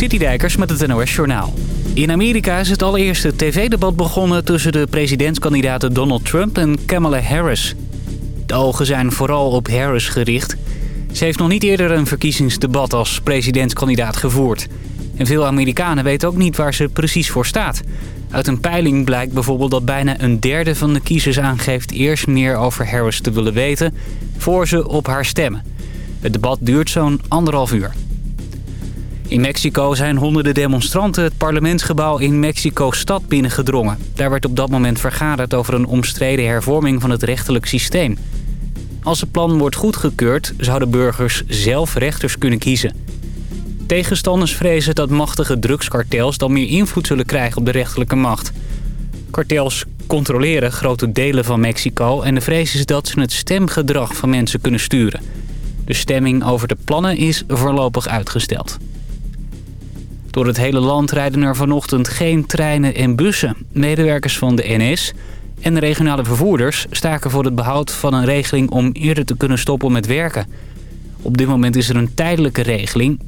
Citydijkers met het NOS Journaal. In Amerika is het allereerste tv-debat begonnen tussen de presidentskandidaten Donald Trump en Kamala Harris. De ogen zijn vooral op Harris gericht. Ze heeft nog niet eerder een verkiezingsdebat als presidentskandidaat gevoerd. En veel Amerikanen weten ook niet waar ze precies voor staat. Uit een peiling blijkt bijvoorbeeld dat bijna een derde van de kiezers aangeeft... eerst meer over Harris te willen weten voor ze op haar stemmen. Het debat duurt zo'n anderhalf uur. In Mexico zijn honderden demonstranten het parlementsgebouw in Mexico-stad binnengedrongen. Daar werd op dat moment vergaderd over een omstreden hervorming van het rechtelijk systeem. Als het plan wordt goedgekeurd, zouden burgers zelf rechters kunnen kiezen. Tegenstanders vrezen dat machtige drugskartels dan meer invloed zullen krijgen op de rechterlijke macht. Kartels controleren grote delen van Mexico en de vrees is dat ze het stemgedrag van mensen kunnen sturen. De stemming over de plannen is voorlopig uitgesteld. Door het hele land rijden er vanochtend geen treinen en bussen. Medewerkers van de NS en de regionale vervoerders staken voor het behoud van een regeling om eerder te kunnen stoppen met werken. Op dit moment is er een tijdelijke regeling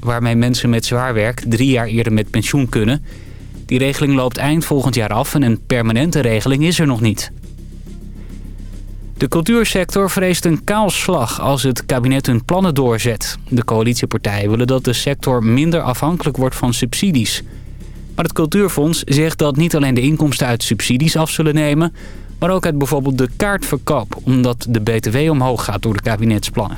waarmee, mensen met zwaar werk drie jaar eerder met pensioen kunnen. Die regeling loopt eind volgend jaar af en een permanente regeling is er nog niet. De cultuursector vreest een kaalslag als het kabinet hun plannen doorzet. De coalitiepartijen willen dat de sector minder afhankelijk wordt van subsidies. Maar het Cultuurfonds zegt dat niet alleen de inkomsten uit subsidies af zullen nemen... maar ook uit bijvoorbeeld de kaartverkoop... omdat de BTW omhoog gaat door de kabinetsplannen.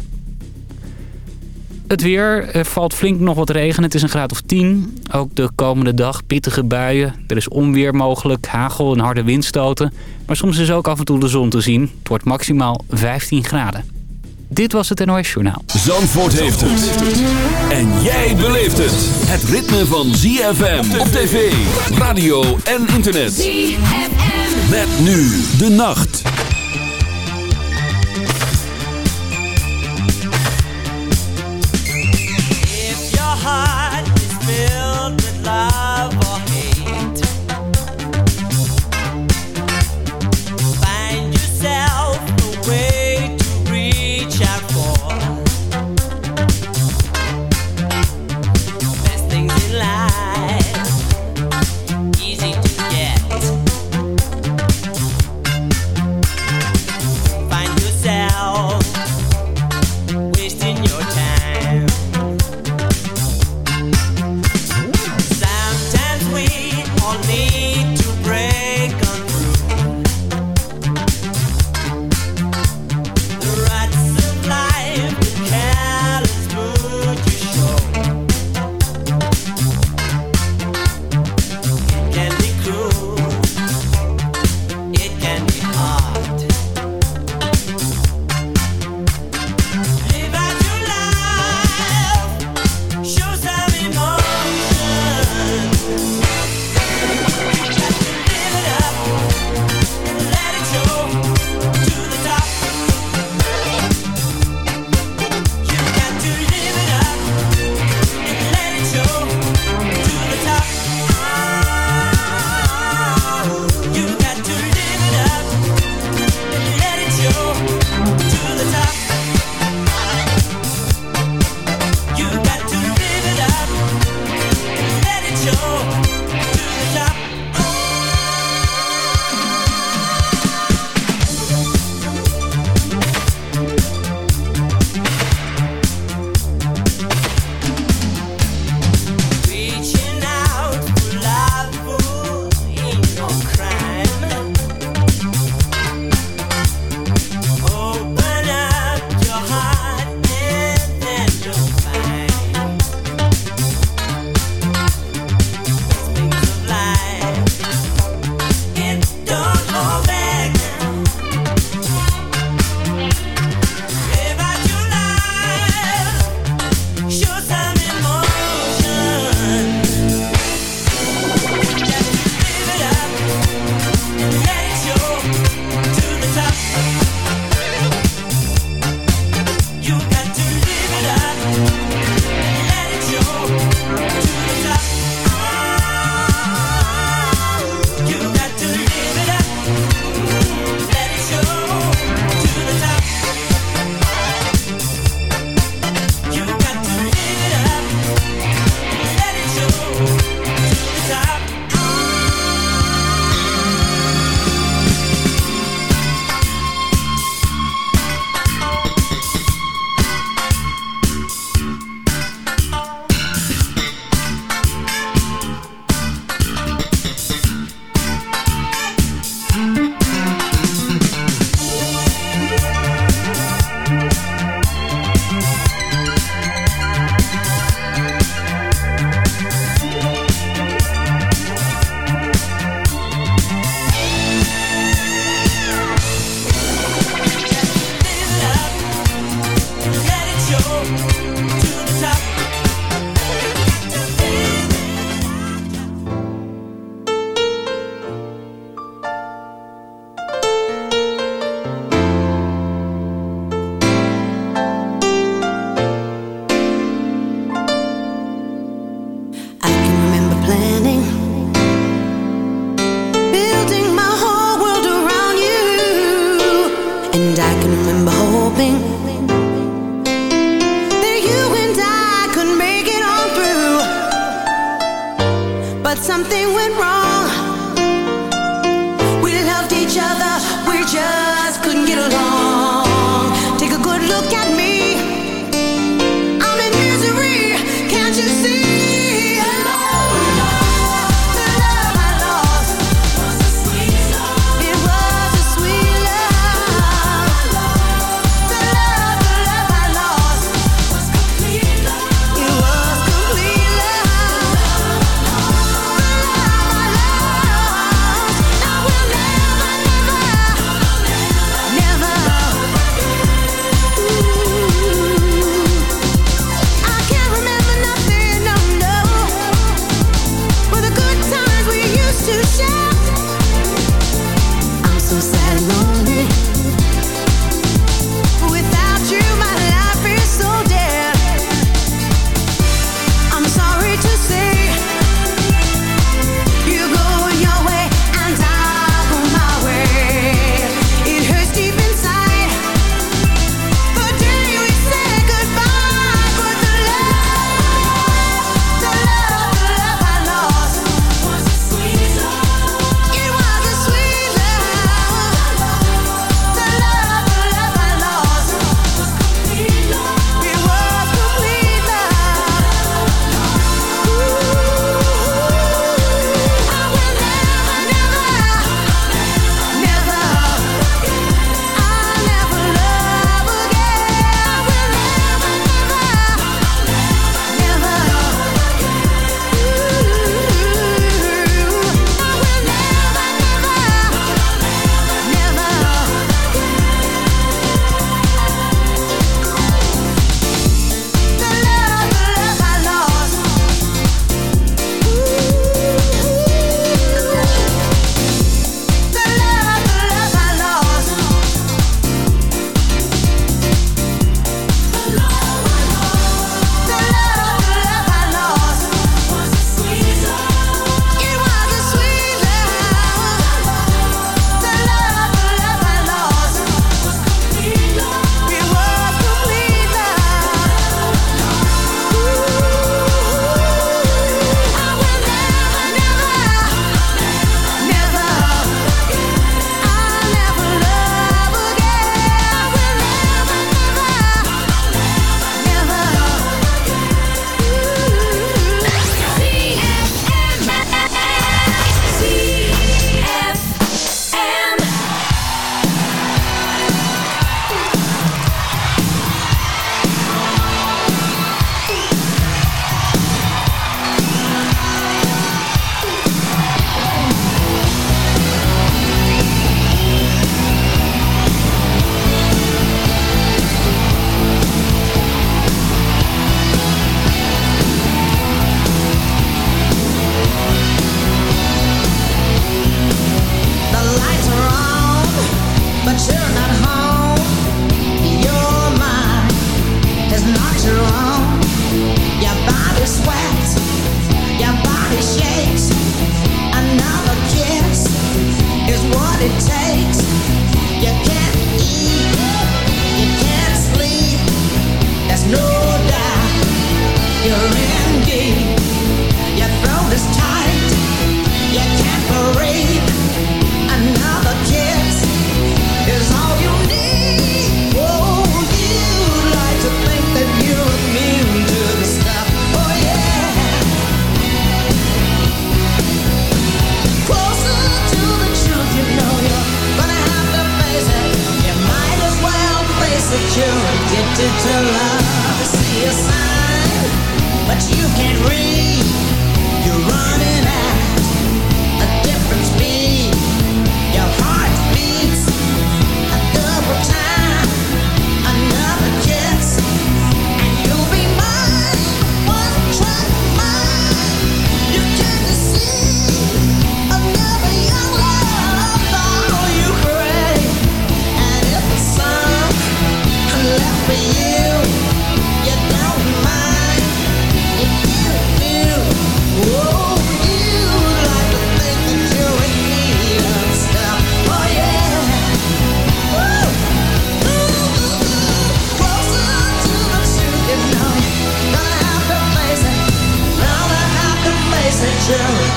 Het weer. Er valt flink nog wat regen. Het is een graad of 10. Ook de komende dag pittige buien. Er is onweer mogelijk, hagel en harde windstoten. Maar soms is ook af en toe de zon te zien. Het wordt maximaal 15 graden. Dit was het NOS Journaal. Zandvoort heeft het. En jij beleeft het. Het ritme van ZFM op tv, radio en internet. ZFM. Met nu de nacht.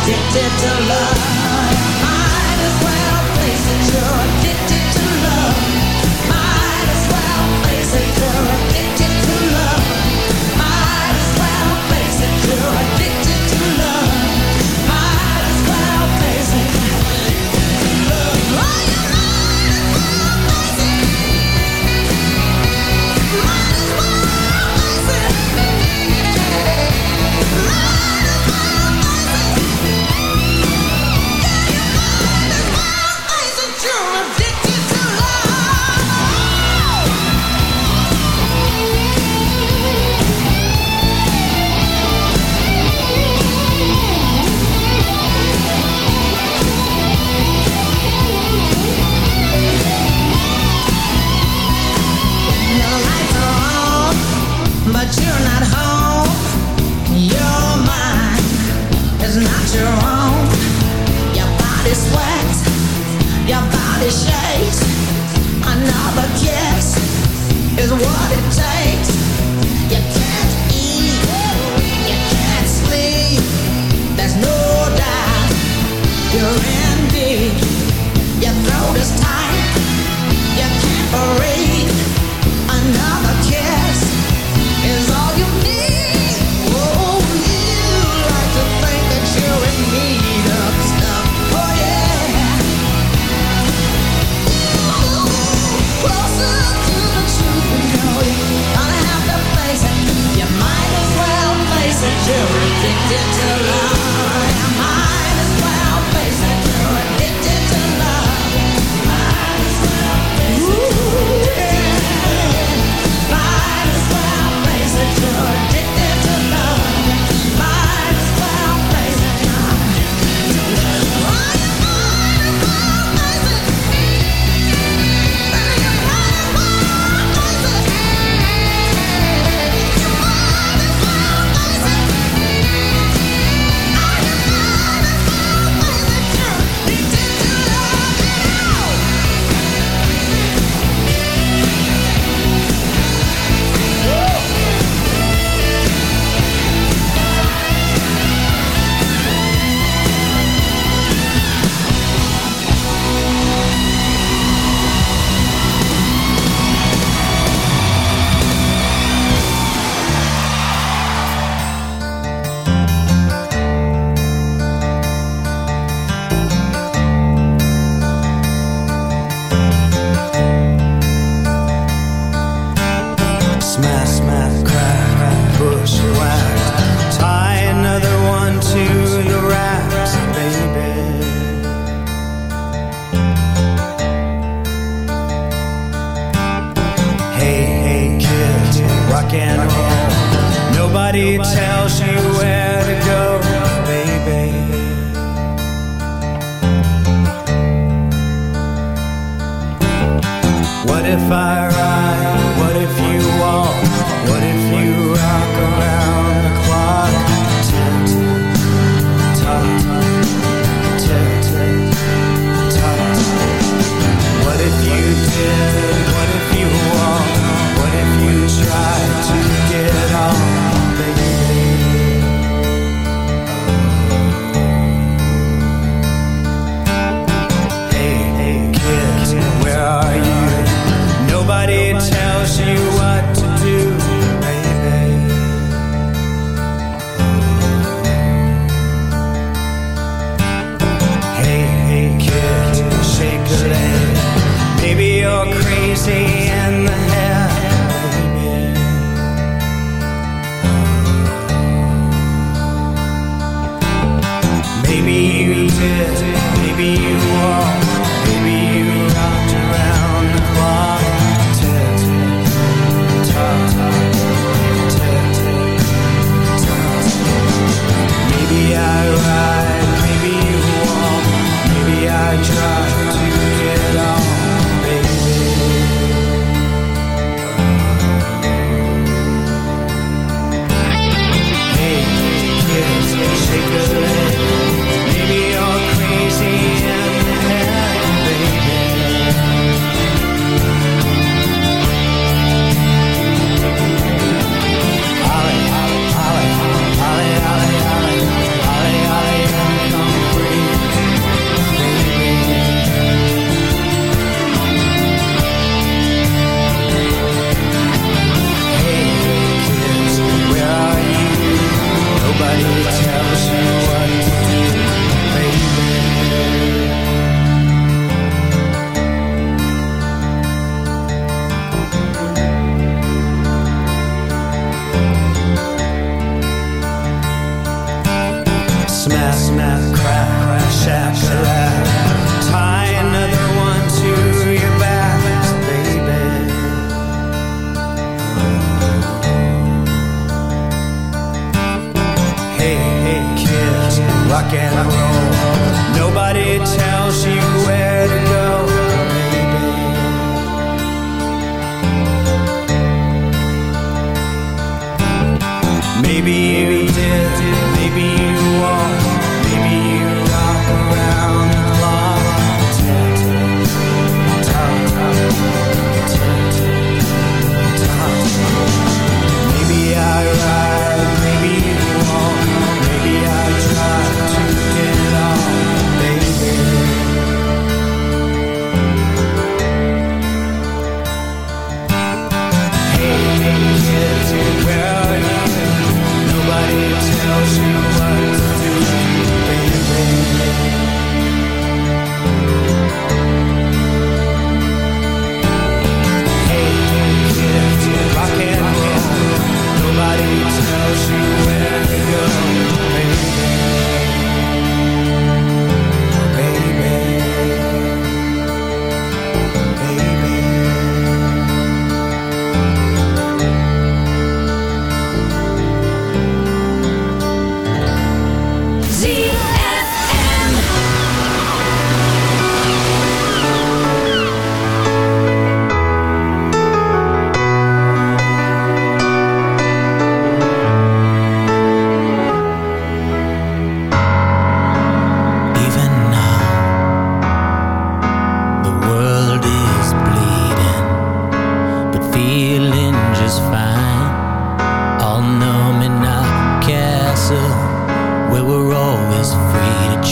addicted to love.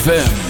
ZFM.